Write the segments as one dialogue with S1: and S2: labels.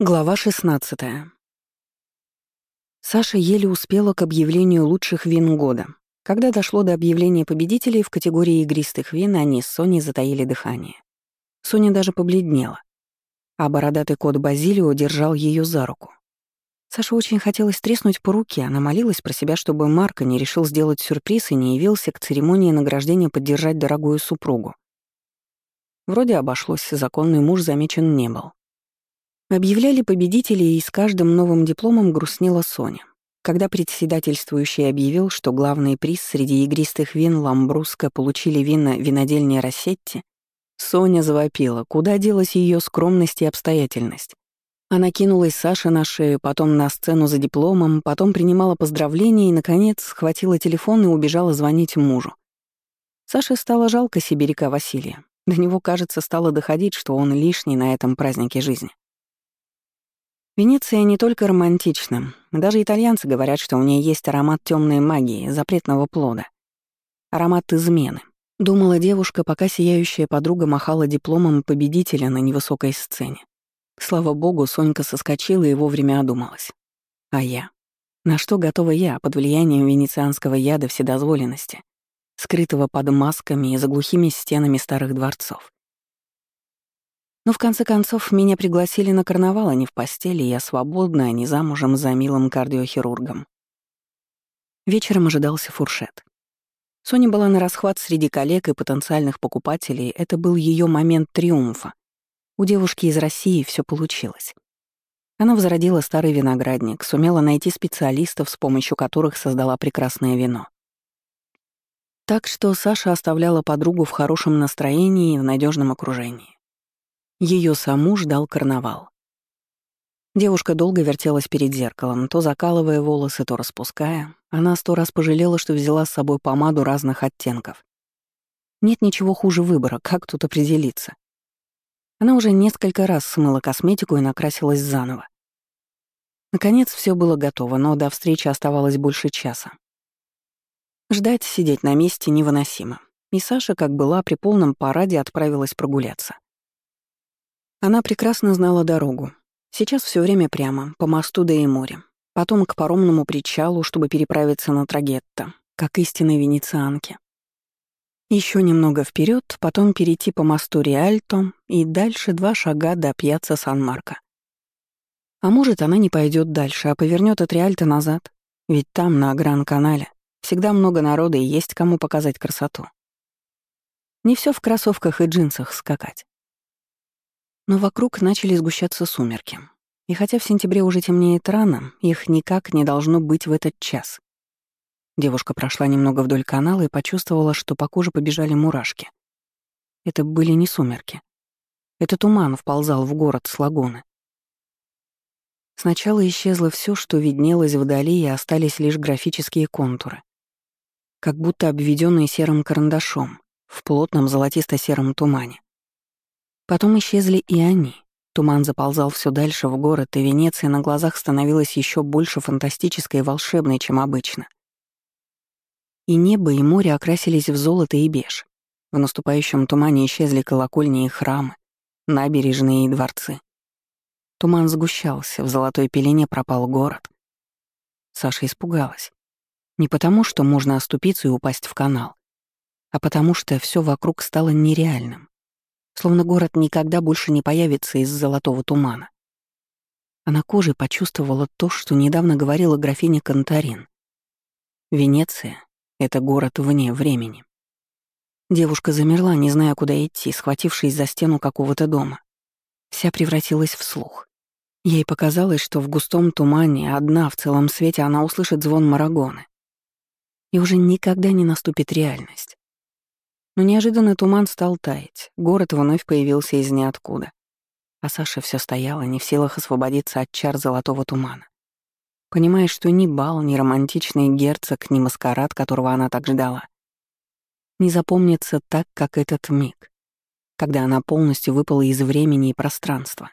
S1: Глава 16. Саша еле успела к объявлению лучших вин года. Когда дошло до объявления победителей в категории игристых вин, они с Соней затаили дыхание. Соня даже побледнела, а бородатый кот Базилио держал ее за руку. Саша очень хотелось треснуть по руке, она молилась про себя, чтобы Марко не решил сделать сюрприз и не явился к церемонии награждения поддержать дорогую супругу. Вроде обошлось, законный муж замечен не был. Объявляли победителей, и с каждым новым дипломом грустнела Соня. Когда председательствующий объявил, что главный приз среди игристых вин Ламбруска получили вина винодельни Рассетти, Соня завопила, куда делась ее скромность и обстоятельность. Она кинулась Саше на шею, потом на сцену за дипломом, потом принимала поздравления и, наконец, схватила телефон и убежала звонить мужу. Саше стало жалко сибиряка Василия. До него, кажется, стало доходить, что он лишний на этом празднике жизни. Венеция не только романтична. Даже итальянцы говорят, что у нее есть аромат темной магии, запретного плода. Аромат измены. Думала девушка, пока сияющая подруга махала дипломом победителя на невысокой сцене. Слава богу, Сонька соскочила и вовремя одумалась. А я? На что готова я под влиянием венецианского яда вседозволенности, скрытого под масками и за глухими стенами старых дворцов? Но в конце концов меня пригласили на карнавал, а не в постели, я свободна, а не замужем за милым кардиохирургом. Вечером ожидался фуршет. Соня была на расхват среди коллег и потенциальных покупателей, это был ее момент триумфа. У девушки из России все получилось. Она возродила старый виноградник, сумела найти специалистов, с помощью которых создала прекрасное вино. Так что Саша оставляла подругу в хорошем настроении и в надежном окружении. Ее саму ждал карнавал. Девушка долго вертелась перед зеркалом, то закалывая волосы, то распуская. Она сто раз пожалела, что взяла с собой помаду разных оттенков. Нет ничего хуже выбора, как тут определиться. Она уже несколько раз смыла косметику и накрасилась заново. Наконец все было готово, но до встречи оставалось больше часа. Ждать, сидеть на месте невыносимо. И Саша, как была, при полном параде отправилась прогуляться. Она прекрасно знала дорогу. Сейчас все время прямо, по мосту до и моря. Потом к паромному причалу, чтобы переправиться на Трагетто, как истинной венецианке. Еще немного вперед, потом перейти по мосту Риальто и дальше два шага до пьяца Сан-Марко. А может, она не пойдет дальше, а повернет от Риальто назад, ведь там, на Гран-канале, всегда много народа и есть кому показать красоту. Не все в кроссовках и джинсах скакать. Но вокруг начали сгущаться сумерки. И хотя в сентябре уже темнеет рано, их никак не должно быть в этот час. Девушка прошла немного вдоль канала и почувствовала, что по коже побежали мурашки. Это были не сумерки. Это туман вползал в город с лагуны. Сначала исчезло все, что виднелось вдали, и остались лишь графические контуры. Как будто обведенные серым карандашом, в плотном золотисто-сером тумане. Потом исчезли и они. Туман заползал все дальше в город, и Венеция на глазах становилась еще больше фантастической и волшебной, чем обычно. И небо, и море окрасились в золото и беж. В наступающем тумане исчезли колокольни и храмы, набережные и дворцы. Туман сгущался, в золотой пелене пропал город. Саша испугалась. Не потому, что можно оступиться и упасть в канал, а потому что все вокруг стало нереальным словно город никогда больше не появится из золотого тумана. Она кожей почувствовала то, что недавно говорила графиня Контарин. Венеция — это город вне времени. Девушка замерла, не зная, куда идти, схватившись за стену какого-то дома. Вся превратилась в слух. Ей показалось, что в густом тумане, одна в целом свете, она услышит звон марагоны. И уже никогда не наступит реальность. Но неожиданно туман стал таять, город вновь появился из ниоткуда. А Саша все стояла, не в силах освободиться от чар золотого тумана. Понимая, что ни бал, ни романтичный герцог, ни маскарад, которого она так ждала, не запомнится так, как этот миг, когда она полностью выпала из времени и пространства.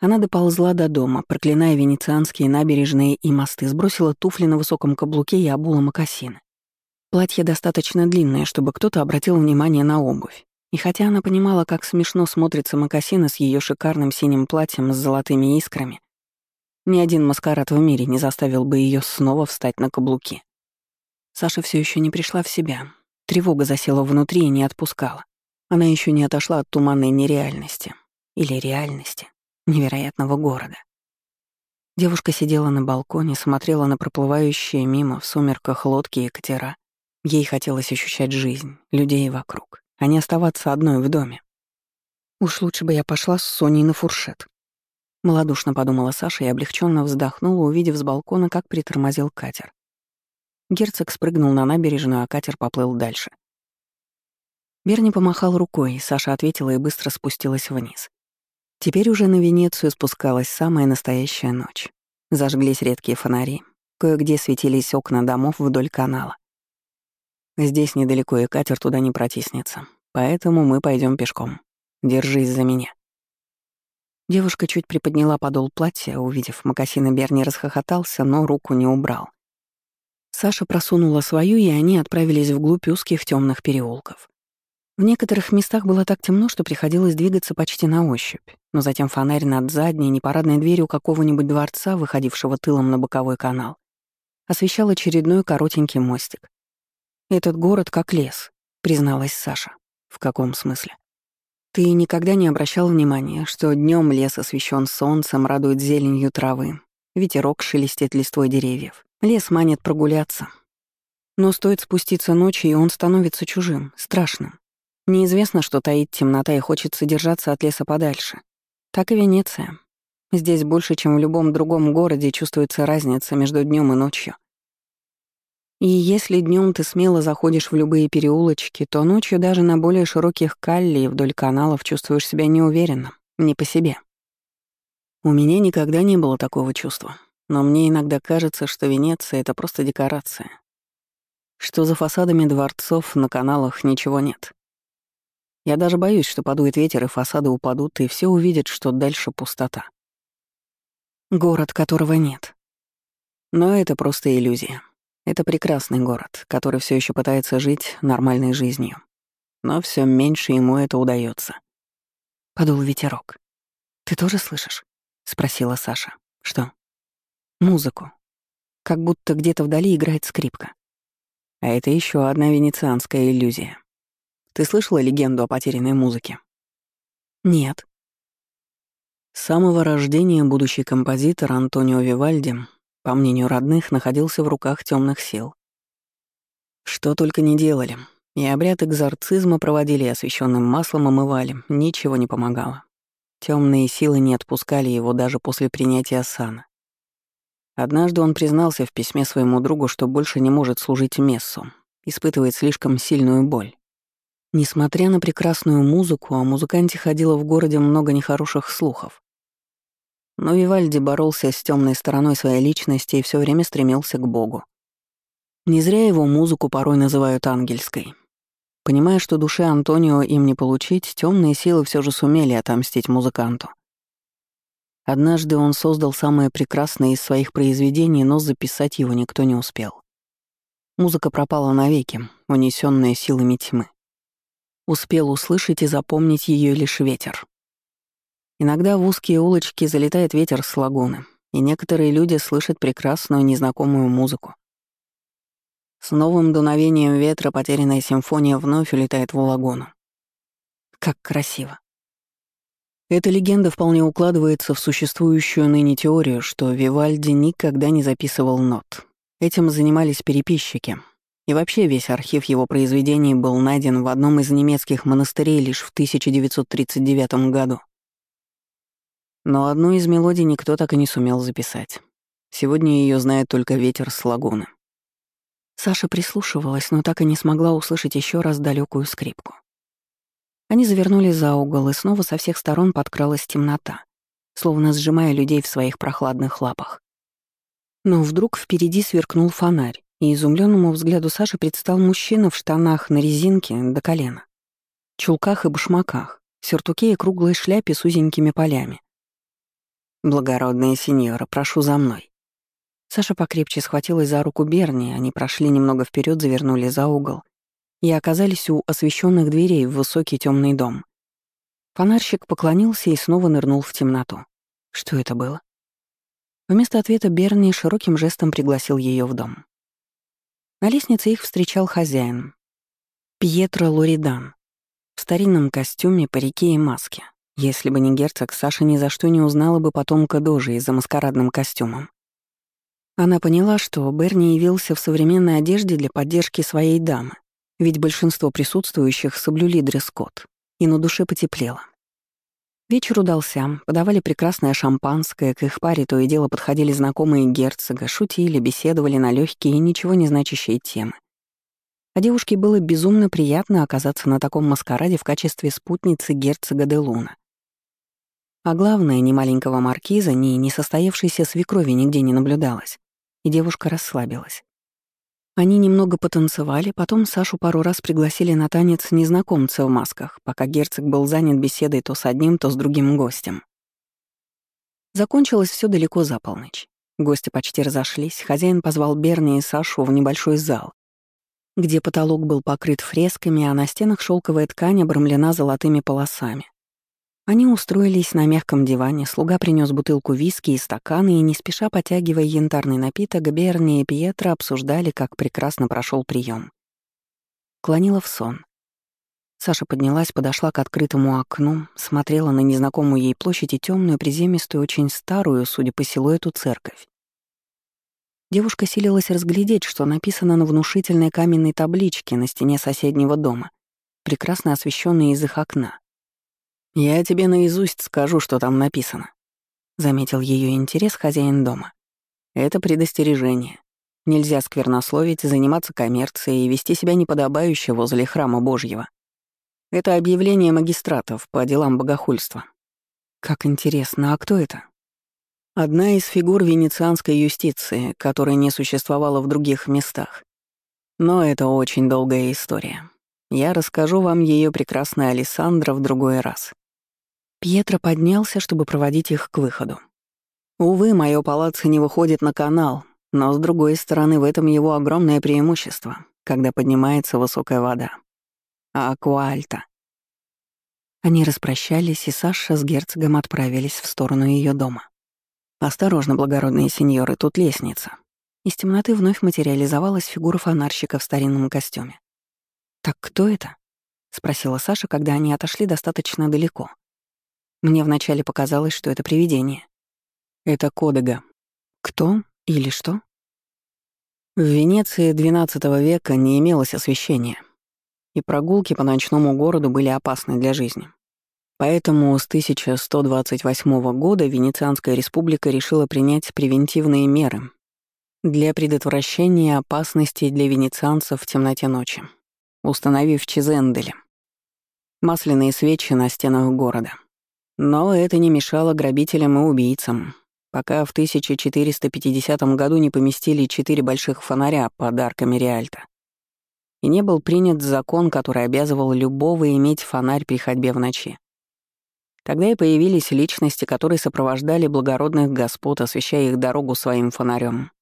S1: Она доползла до дома, проклиная венецианские набережные и мосты, сбросила туфли на высоком каблуке и обула мокасины. Платье достаточно длинное, чтобы кто-то обратил внимание на обувь. И хотя она понимала, как смешно смотрится Макасина с ее шикарным синим платьем с золотыми искрами, ни один маскарад в мире не заставил бы ее снова встать на каблуки. Саша все еще не пришла в себя. Тревога засела внутри и не отпускала. Она еще не отошла от туманной нереальности. Или реальности невероятного города. Девушка сидела на балконе, смотрела на проплывающие мимо в сумерках лодки и катера. Ей хотелось ощущать жизнь, людей вокруг, а не оставаться одной в доме. «Уж лучше бы я пошла с Соней на фуршет», — малодушно подумала Саша и облегченно вздохнула, увидев с балкона, как притормозил катер. Герцог спрыгнул на набережную, а катер поплыл дальше. Берни помахал рукой, Саша ответила и быстро спустилась вниз. Теперь уже на Венецию спускалась самая настоящая ночь. Зажглись редкие фонари, кое-где светились окна домов вдоль канала. Здесь недалеко и катер туда не протиснется, поэтому мы пойдем пешком. Держись за меня. Девушка чуть приподняла подол платья, увидев Макасина Берни расхохотался, но руку не убрал. Саша просунула свою, и они отправились вглубь узких темных переулков. В некоторых местах было так темно, что приходилось двигаться почти на ощупь, но затем фонарь над задней, непарадной дверью какого-нибудь дворца, выходившего тылом на боковой канал, освещал очередной коротенький мостик. «Этот город как лес», — призналась Саша. «В каком смысле?» «Ты никогда не обращал внимания, что днем лес освещен солнцем, радует зеленью травы, ветерок шелестит листвой деревьев, лес манит прогуляться. Но стоит спуститься ночью, и он становится чужим, страшным. Неизвестно, что таит темнота и хочется держаться от леса подальше. Так и Венеция. Здесь больше, чем в любом другом городе, чувствуется разница между днем и ночью. И если днем ты смело заходишь в любые переулочки, то ночью даже на более широких калли и вдоль каналов чувствуешь себя неуверенно, не по себе. У меня никогда не было такого чувства, но мне иногда кажется, что Венеция — это просто декорация. Что за фасадами дворцов на каналах ничего нет. Я даже боюсь, что подует ветер, и фасады упадут, и все увидят, что дальше пустота. Город, которого нет. Но это просто иллюзия. Это прекрасный город, который все еще пытается жить нормальной жизнью. Но все меньше ему это удается. Подул ветерок. «Ты тоже слышишь?» — спросила Саша. «Что?» «Музыку. Как будто где-то вдали играет скрипка. А это еще одна венецианская иллюзия. Ты слышала легенду о потерянной музыке? Нет. С самого рождения будущий композитор Антонио Вивальди, по мнению родных, находился в руках темных сил. Что только не делали. И обряд экзорцизма проводили, и освященным маслом омывали, ничего не помогало. Темные силы не отпускали его даже после принятия сана. Однажды он признался в письме своему другу, что больше не может служить мессу, испытывает слишком сильную боль. Несмотря на прекрасную музыку, о музыканте ходило в городе много нехороших слухов. Но Вивальди боролся с темной стороной своей личности и все время стремился к Богу. Не зря его музыку порой называют ангельской. Понимая, что душе Антонио им не получить, темные силы все же сумели отомстить музыканту. Однажды он создал самое прекрасное из своих произведений, но записать его никто не успел. Музыка пропала навеки, унесенная силами тьмы. Успел услышать и запомнить ее лишь ветер. Иногда в узкие улочки залетает ветер с лагуны, и некоторые люди слышат прекрасную незнакомую музыку. С новым дуновением ветра потерянная симфония вновь улетает в лагуну. Как красиво. Эта легенда вполне укладывается в существующую ныне теорию, что Вивальди никогда не записывал нот. Этим занимались переписчики, и вообще весь архив его произведений был найден в одном из немецких монастырей лишь в 1939 году. Но одну из мелодий никто так и не сумел записать. Сегодня ее знает только ветер с лагуны. Саша прислушивалась, но так и не смогла услышать еще раз далекую скрипку. Они завернули за угол, и снова со всех сторон подкралась темнота, словно сжимая людей в своих прохладных лапах. Но вдруг впереди сверкнул фонарь, и изумленному взгляду Саши предстал мужчина в штанах на резинке до колена, чулках и башмаках, сюртуке и круглой шляпе с узенькими полями. «Благородная сеньора, прошу за мной». Саша покрепче схватилась за руку Берни, они прошли немного вперед, завернули за угол и оказались у освещенных дверей в высокий темный дом. Фонарщик поклонился и снова нырнул в темноту. Что это было? Вместо ответа Берни широким жестом пригласил ее в дом. На лестнице их встречал хозяин. Пьетро Лоридан. В старинном костюме, парике и маске. Если бы не герцог, Саша ни за что не узнала бы потомка Дожи за маскарадным костюмом. Она поняла, что Берни явился в современной одежде для поддержки своей дамы, ведь большинство присутствующих соблюли дресс-код, и на душе потеплело. Вечер удался, подавали прекрасное шампанское, к их паре то и дело подходили знакомые герцога, шутили, беседовали на легкие и ничего не значащие темы. А девушке было безумно приятно оказаться на таком маскараде в качестве спутницы герцога де Луна. А главное, ни маленького маркиза, ни несостоявшейся свекрови нигде не наблюдалось и девушка расслабилась. Они немного потанцевали, потом Сашу пару раз пригласили на танец незнакомца в масках, пока герцог был занят беседой то с одним, то с другим гостем. Закончилось все далеко за полночь. Гости почти разошлись, хозяин позвал Берни и Сашу в небольшой зал, где потолок был покрыт фресками, а на стенах шелковая ткань обрамлена золотыми полосами. Они устроились на мягком диване, слуга принес бутылку виски и стаканы, и не спеша потягивая янтарный напиток, Берни и Пьетро обсуждали, как прекрасно прошел прием. Клонила в сон. Саша поднялась, подошла к открытому окну, смотрела на незнакомую ей площадь и темную, приземистую, очень старую, судя по силуэту, церковь. Девушка силилась разглядеть, что написано на внушительной каменной табличке на стене соседнего дома, прекрасно освещенной из их окна. «Я тебе наизусть скажу, что там написано», — заметил ее интерес хозяин дома. «Это предостережение. Нельзя сквернословить, заниматься коммерцией и вести себя неподобающе возле храма Божьего. Это объявление магистратов по делам богохульства». «Как интересно, а кто это?» Одна из фигур венецианской юстиции, которая не существовала в других местах. Но это очень долгая история. Я расскажу вам ее прекрасная Александра в другой раз. Пьетро поднялся, чтобы проводить их к выходу. Увы, мое палаццо не выходит на канал, но, с другой стороны, в этом его огромное преимущество, когда поднимается высокая вода. А Акуальта. Они распрощались, и Саша с герцогом отправились в сторону ее дома. «Осторожно, благородные сеньоры, тут лестница». Из темноты вновь материализовалась фигура фонарщика в старинном костюме. «Так кто это?» — спросила Саша, когда они отошли достаточно далеко. Мне вначале показалось, что это привидение. Это Кодега. Кто или что? В Венеции XII века не имелось освещения, и прогулки по ночному городу были опасны для жизни. Поэтому с 1128 года Венецианская республика решила принять превентивные меры для предотвращения опасностей для венецианцев в темноте ночи, установив чизендели — масляные свечи на стенах города. Но это не мешало грабителям и убийцам, пока в 1450 году не поместили четыре больших фонаря под арками Риальта. И не был принят закон, который обязывал любого иметь фонарь при ходьбе в ночи. Тогда и появились личности, которые сопровождали благородных господ, освещая их дорогу своим фонарем.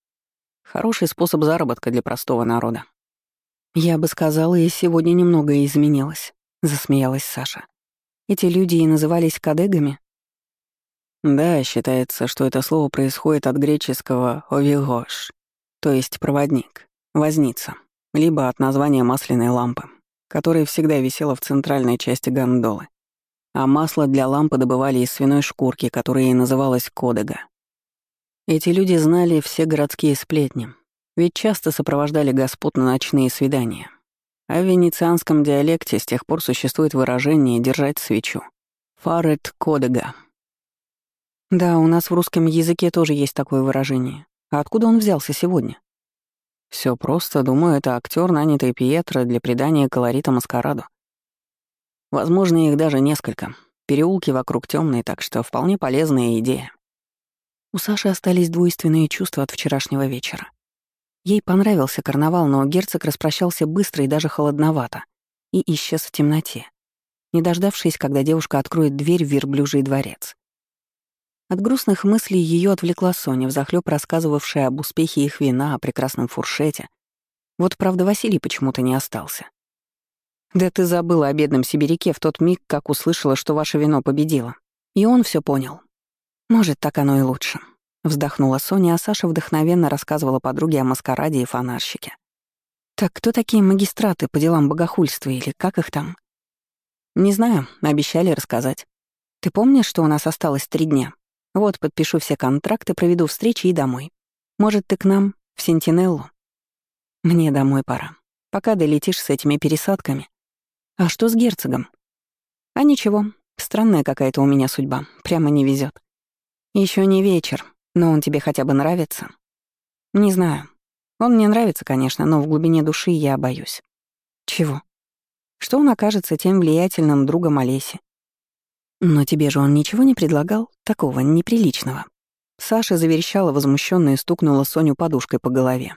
S1: Хороший способ заработка для простого народа. «Я бы сказала, и сегодня немного изменилось», — засмеялась Саша. Эти люди и назывались кадегами? Да, считается, что это слово происходит от греческого «овигош», то есть «проводник», «возница», либо от названия масляной лампы, которая всегда висела в центральной части гондолы. А масло для лампы добывали из свиной шкурки, которая и называлась кодега. Эти люди знали все городские сплетни, ведь часто сопровождали господ на ночные свидания. А в венецианском диалекте с тех пор существует выражение «держать свечу». «Фарет кодега». Да, у нас в русском языке тоже есть такое выражение. А откуда он взялся сегодня? Все просто, думаю, это актер, нанятый Пьетро для придания колорита маскараду. Возможно, их даже несколько. Переулки вокруг темные, так что вполне полезная идея. У Саши остались двойственные чувства от вчерашнего вечера. Ей понравился карнавал, но герцог распрощался быстро и даже холодновато и исчез в темноте, не дождавшись, когда девушка откроет дверь в верблюжий дворец. От грустных мыслей ее отвлекла Соня, взахлёб рассказывавшая об успехе их вина, о прекрасном фуршете. Вот, правда, Василий почему-то не остался. Да ты забыла о бедном сибиряке в тот миг, как услышала, что ваше вино победило. И он все понял. Может, так оно и лучше. Вздохнула Соня, а Саша вдохновенно рассказывала подруге о маскараде и фонарщике. «Так кто такие магистраты по делам богохульства или как их там?» «Не знаю, обещали рассказать. Ты помнишь, что у нас осталось три дня? Вот, подпишу все контракты, проведу встречи и домой. Может, ты к нам, в Сентинеллу?» «Мне домой пора. Пока долетишь с этими пересадками. А что с герцогом?» «А ничего, странная какая-то у меня судьба, прямо не везет. Еще не вечер, но он тебе хотя бы нравится?» «Не знаю. Он мне нравится, конечно, но в глубине души я боюсь. Чего? Что он окажется тем влиятельным другом Олеси. Но тебе же он ничего не предлагал, такого неприличного. Саша заверещала возмущенно и стукнула Соню подушкой по голове.